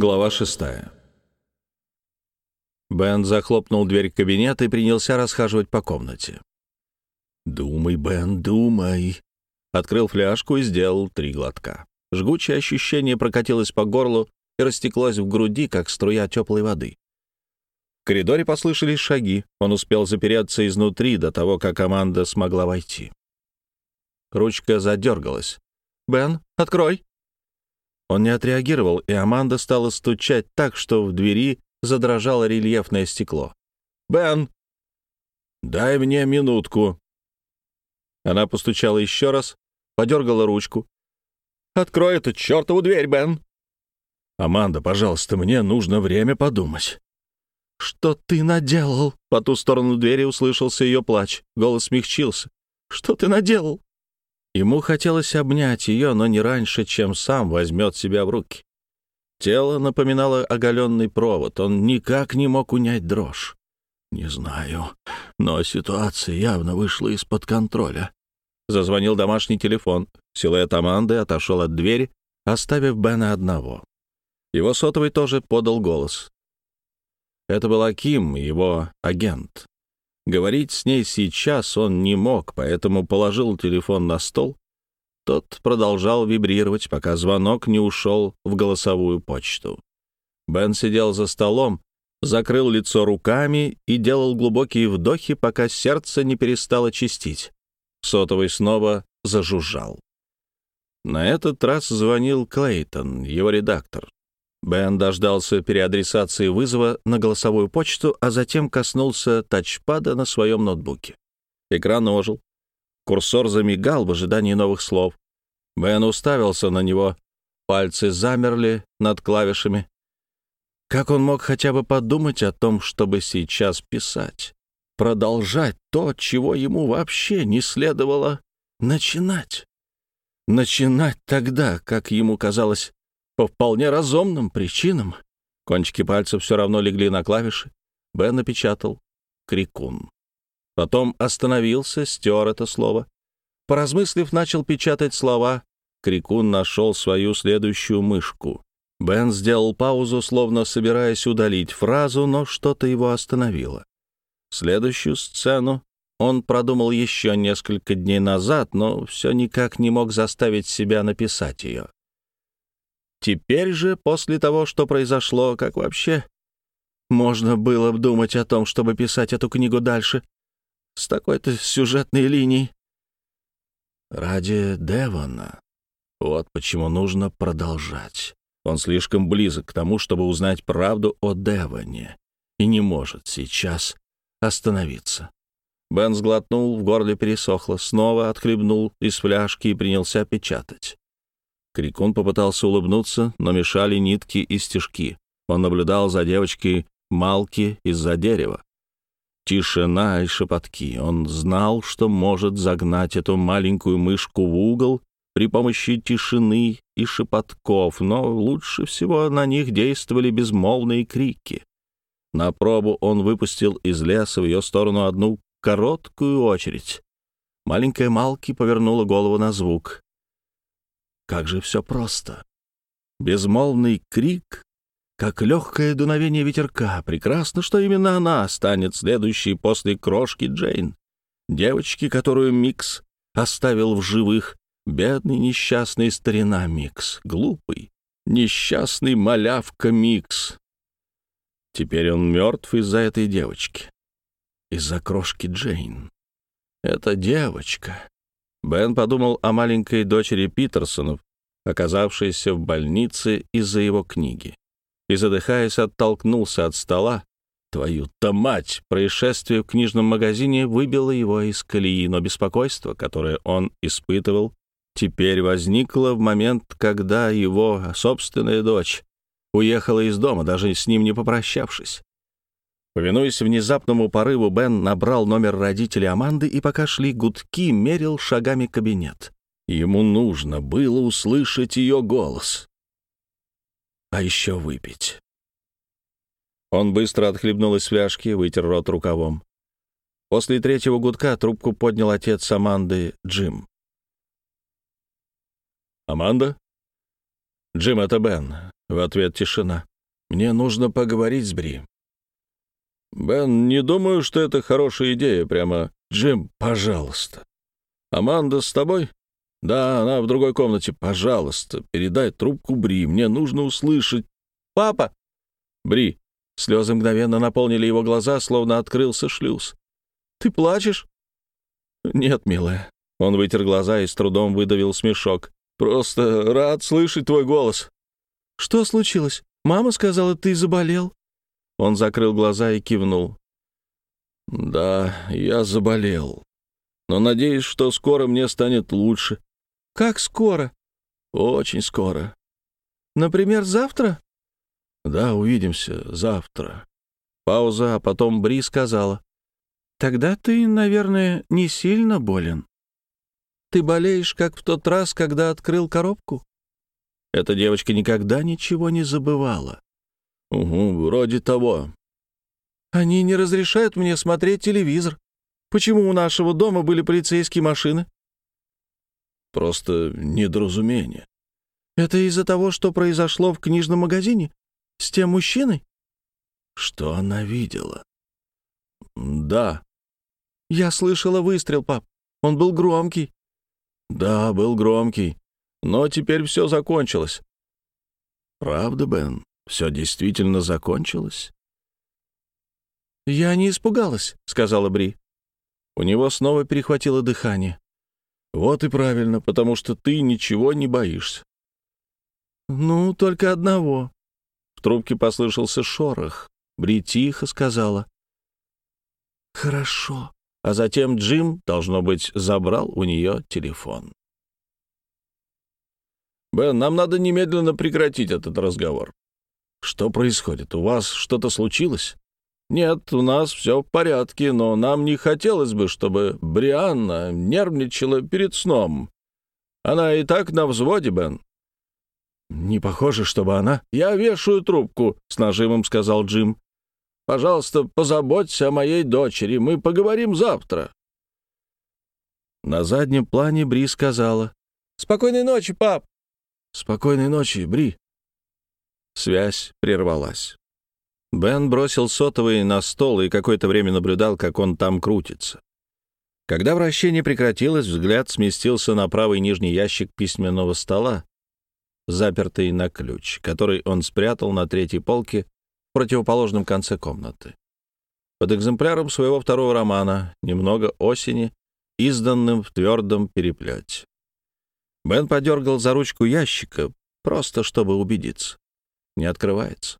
Глава шестая. Бен захлопнул дверь кабинета и принялся расхаживать по комнате. «Думай, Бен, думай!» Открыл фляжку и сделал три глотка. Жгучее ощущение прокатилось по горлу и растеклось в груди, как струя теплой воды. В коридоре послышались шаги. Он успел запереться изнутри до того, как команда смогла войти. Ручка задергалась. «Бен, открой!» Он не отреагировал, и Аманда стала стучать так, что в двери задрожало рельефное стекло. «Бен!» «Дай мне минутку!» Она постучала еще раз, подергала ручку. «Открой эту чертову дверь, Бен!» «Аманда, пожалуйста, мне нужно время подумать». «Что ты наделал?» По ту сторону двери услышался ее плач. Голос смягчился. «Что ты наделал?» Ему хотелось обнять ее, но не раньше, чем сам возьмет себя в руки. Тело напоминало оголенный провод, он никак не мог унять дрожь. «Не знаю, но ситуация явно вышла из-под контроля». Зазвонил домашний телефон. Силуэт Аманды отошел от двери, оставив Бена одного. Его сотовый тоже подал голос. Это был Аким, его агент. Говорить с ней сейчас он не мог, поэтому положил телефон на стол. Тот продолжал вибрировать, пока звонок не ушел в голосовую почту. Бен сидел за столом, закрыл лицо руками и делал глубокие вдохи, пока сердце не перестало чистить. Сотовый снова зажужжал. На этот раз звонил Клейтон, его редактор. Бен дождался переадресации вызова на голосовую почту, а затем коснулся тачпада на своем ноутбуке. Экран ожил. Курсор замигал в ожидании новых слов. Бен уставился на него. Пальцы замерли над клавишами. Как он мог хотя бы подумать о том, чтобы сейчас писать? Продолжать то, чего ему вообще не следовало начинать. Начинать тогда, как ему казалось, по вполне разумным причинам. Кончики пальцев все равно легли на клавиши. Бен напечатал «Крикун». Потом остановился, стер это слово. Поразмыслив, начал печатать слова. Крикун нашел свою следующую мышку. Бен сделал паузу, словно собираясь удалить фразу, но что-то его остановило. Следующую сцену он продумал еще несколько дней назад, но все никак не мог заставить себя написать ее. Теперь же, после того, что произошло, как вообще можно было думать о том, чтобы писать эту книгу дальше, с такой-то сюжетной линией? Ради Девона. Вот почему нужно продолжать. Он слишком близок к тому, чтобы узнать правду о Девоне, и не может сейчас остановиться. Бен сглотнул, в горле пересохло, снова отхлебнул из фляжки и принялся печатать. Крикун попытался улыбнуться, но мешали нитки и стежки. Он наблюдал за девочкой Малки из-за дерева. Тишина и шепотки. Он знал, что может загнать эту маленькую мышку в угол при помощи тишины и шепотков, но лучше всего на них действовали безмолвные крики. На пробу он выпустил из леса в ее сторону одну короткую очередь. Маленькая Малки повернула голову на звук. Как же все просто. Безмолвный крик, как легкое дуновение ветерка. Прекрасно, что именно она станет следующей после крошки Джейн. Девочки, которую Микс оставил в живых. Бедный несчастный старина Микс. Глупый, несчастный малявка Микс. Теперь он мертв из-за этой девочки. Из-за крошки Джейн. Эта девочка Бен подумал о маленькой дочери Питерсонов, оказавшейся в больнице из-за его книги. И, задыхаясь, оттолкнулся от стола. Твою-то мать! Происшествие в книжном магазине выбило его из колеи, но беспокойство, которое он испытывал, теперь возникло в момент, когда его собственная дочь уехала из дома, даже с ним не попрощавшись. Повинуясь внезапному порыву, Бен набрал номер родителей Аманды и, пока шли гудки, мерил шагами кабинет. Ему нужно было услышать ее голос. А еще выпить. Он быстро отхлебнул из фляжки, вытер рот рукавом. После третьего гудка трубку поднял отец Аманды, Джим. «Аманда?» «Джим, это Бен. В ответ тишина. «Мне нужно поговорить с Бри». «Бен, не думаю, что это хорошая идея. Прямо, Джим, пожалуйста». «Аманда с тобой?» «Да, она в другой комнате. Пожалуйста, передай трубку Бри. Мне нужно услышать». «Папа!» «Бри». Слезы мгновенно наполнили его глаза, словно открылся шлюз. «Ты плачешь?» «Нет, милая». Он вытер глаза и с трудом выдавил смешок. «Просто рад слышать твой голос». «Что случилось? Мама сказала, ты заболел?» Он закрыл глаза и кивнул. «Да, я заболел. Но надеюсь, что скоро мне станет лучше». «Как скоро?» «Очень скоро». «Например, завтра?» «Да, увидимся завтра». Пауза, а потом Бри сказала. «Тогда ты, наверное, не сильно болен. Ты болеешь, как в тот раз, когда открыл коробку?» Эта девочка никогда ничего не забывала. «Угу, вроде того». «Они не разрешают мне смотреть телевизор. Почему у нашего дома были полицейские машины?» «Просто недоразумение». «Это из-за того, что произошло в книжном магазине? С тем мужчиной?» «Что она видела?» «Да». «Я слышала выстрел, пап. Он был громкий». «Да, был громкий. Но теперь все закончилось. Правда, Бен? Все действительно закончилось? Я не испугалась, сказала Бри. У него снова перехватило дыхание. Вот и правильно, потому что ты ничего не боишься. Ну, только одного. В трубке послышался шорох. Бри тихо сказала. Хорошо. А затем Джим, должно быть, забрал у нее телефон. «Бен, нам надо немедленно прекратить этот разговор». «Что происходит? У вас что-то случилось?» «Нет, у нас все в порядке, но нам не хотелось бы, чтобы Брианна нервничала перед сном. Она и так на взводе, Бен». «Не похоже, чтобы она...» «Я вешаю трубку», — с нажимом сказал Джим. «Пожалуйста, позаботься о моей дочери. Мы поговорим завтра». На заднем плане Бри сказала. «Спокойной ночи, пап!» «Спокойной ночи, Бри». Связь прервалась. Бен бросил сотовый на стол и какое-то время наблюдал, как он там крутится. Когда вращение прекратилось, взгляд сместился на правый нижний ящик письменного стола, запертый на ключ, который он спрятал на третьей полке в противоположном конце комнаты. Под экземпляром своего второго романа «Немного осени», изданным в твердом переплете. Бен подергал за ручку ящика, просто чтобы убедиться. Не открывается.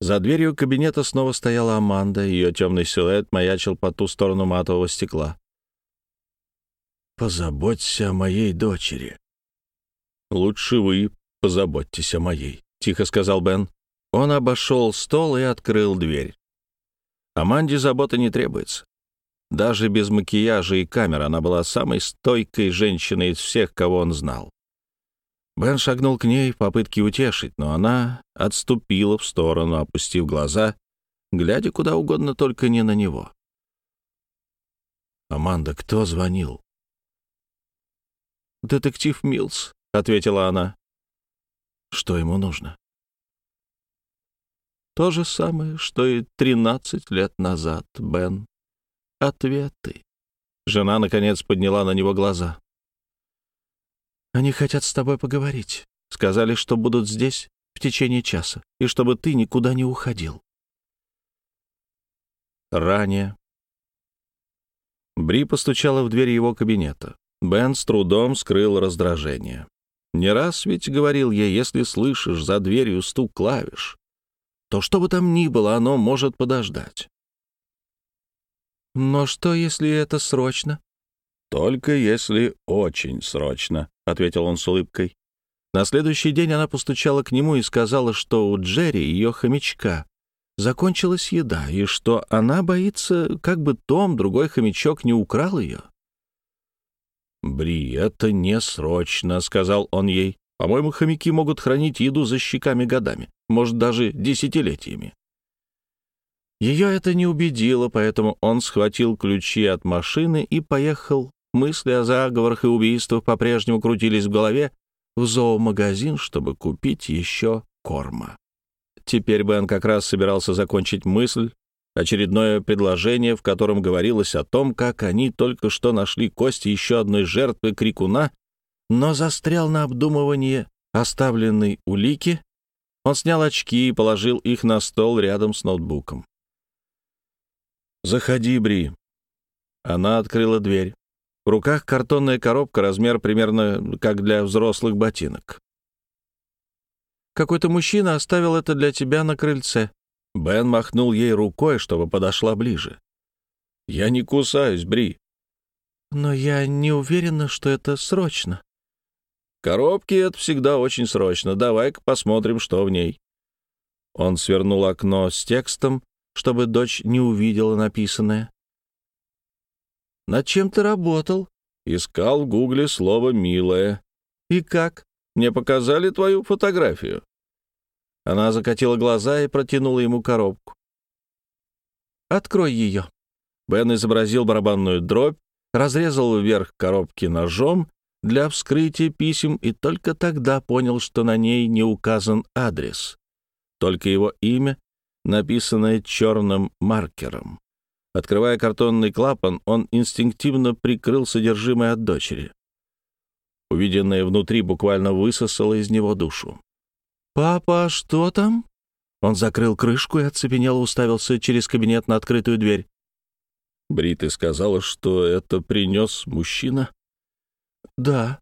За дверью кабинета снова стояла Аманда, ее темный силуэт маячил по ту сторону матового стекла. «Позаботься о моей дочери». «Лучше вы позаботьтесь о моей», — тихо сказал Бен. Он обошел стол и открыл дверь. Аманде забота не требуется. Даже без макияжа и камер она была самой стойкой женщиной из всех, кого он знал. Бен шагнул к ней в попытке утешить, но она отступила в сторону, опустив глаза, глядя куда угодно, только не на него. «Аманда, кто звонил?» «Детектив Милс», — ответила она. «Что ему нужно?» «То же самое, что и тринадцать лет назад, Бен», ответы. Жена, наконец, подняла на него глаза. «Они хотят с тобой поговорить. Сказали, что будут здесь в течение часа, и чтобы ты никуда не уходил». Ранее. Бри постучала в дверь его кабинета. Бен с трудом скрыл раздражение. Не раз ведь говорил ей, если слышишь за дверью стук клавиш, то что бы там ни было, оно может подождать. «Но что, если это срочно?» «Только если очень срочно», — ответил он с улыбкой. На следующий день она постучала к нему и сказала, что у Джерри, ее хомячка, закончилась еда, и что она боится, как бы Том, другой хомячок, не украл ее. «Бри, это не срочно», — сказал он ей. «По-моему, хомяки могут хранить еду за щеками годами, может, даже десятилетиями». Ее это не убедило, поэтому он схватил ключи от машины и поехал. Мысли о заговорах и убийствах по-прежнему крутились в голове, в зоомагазин, чтобы купить еще корма. Теперь Бен как раз собирался закончить мысль, очередное предложение, в котором говорилось о том, как они только что нашли кости еще одной жертвы крикуна, но застрял на обдумывании оставленной улики. Он снял очки и положил их на стол рядом с ноутбуком. «Заходи, Бри». Она открыла дверь. В руках картонная коробка, размер примерно как для взрослых ботинок. «Какой-то мужчина оставил это для тебя на крыльце». Бен махнул ей рукой, чтобы подошла ближе. «Я не кусаюсь, Бри». «Но я не уверена, что это срочно». «Коробки — это всегда очень срочно. Давай-ка посмотрим, что в ней». Он свернул окно с текстом, чтобы дочь не увидела написанное. «Над чем ты работал?» «Искал в гугле слово «милое». «И как? Мне показали твою фотографию». Она закатила глаза и протянула ему коробку. «Открой ее». Бен изобразил барабанную дробь, разрезал вверх коробки ножом для вскрытия писем и только тогда понял, что на ней не указан адрес, только его имя, написанное черным маркером. Открывая картонный клапан, он инстинктивно прикрыл содержимое от дочери. Увиденное внутри буквально высосало из него душу. «Папа, что там?» Он закрыл крышку и оцепенело уставился через кабинет на открытую дверь. «Бри, сказала, что это принес мужчина?» «Да».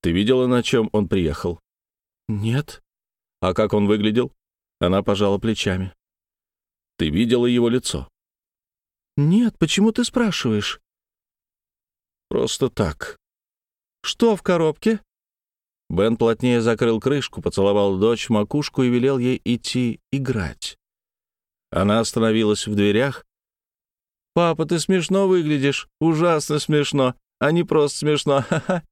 «Ты видела, на чем он приехал?» «Нет». «А как он выглядел?» Она пожала плечами. «Ты видела его лицо?» «Нет, почему ты спрашиваешь?» «Просто так». «Что в коробке?» Бен плотнее закрыл крышку, поцеловал дочь в макушку и велел ей идти играть. Она остановилась в дверях. «Папа, ты смешно выглядишь. Ужасно смешно. А не просто смешно. Ха-ха».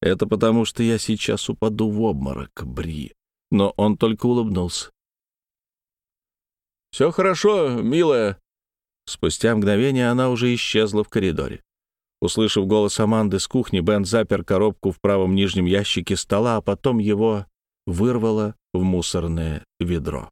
«Это потому, что я сейчас упаду в обморок, Бри». Но он только улыбнулся. «Все хорошо, милая», Спустя мгновение она уже исчезла в коридоре. Услышав голос Аманды с кухни, Бен запер коробку в правом нижнем ящике стола, а потом его вырвало в мусорное ведро.